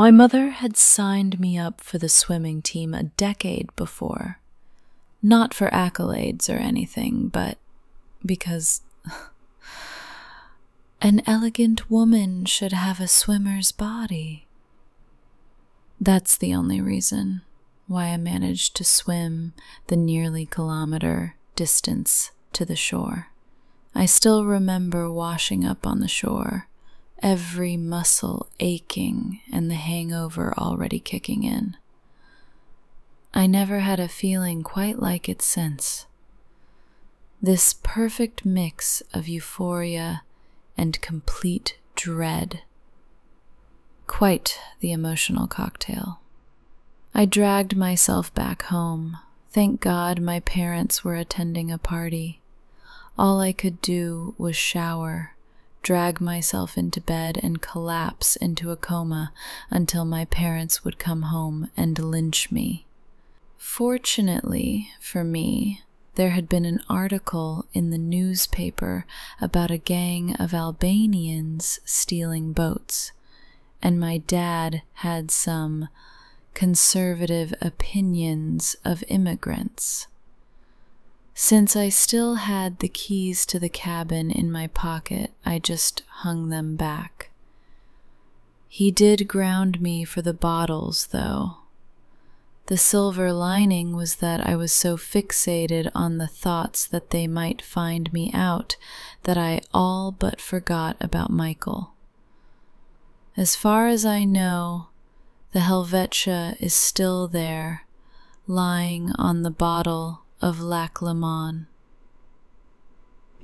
My mother had signed me up for the swimming team a decade before. Not for accolades or anything, but because an elegant woman should have a swimmer's body. That's the only reason why I managed to swim the nearly kilometer distance to the shore. I still remember washing up on the shore, every muscle aching and the hangover already kicking in. I never had a feeling quite like it since. This perfect mix of euphoria and complete dread. Quite the emotional cocktail. I dragged myself back home. Thank God my parents were attending a party. All I could do was shower, drag myself into bed, and collapse into a coma until my parents would come home and lynch me. Fortunately for me, there had been an article in the newspaper about a gang of Albanians stealing boats, and my dad had some conservative opinions of immigrants. Since I still had the keys to the cabin in my pocket, I just hung them back. He did ground me for the bottles, though. The silver lining was that I was so fixated on the thoughts that they might find me out that I all but forgot about Michael. As far as I know, the Helvetia is still there, lying on the bottle of Lac Leman.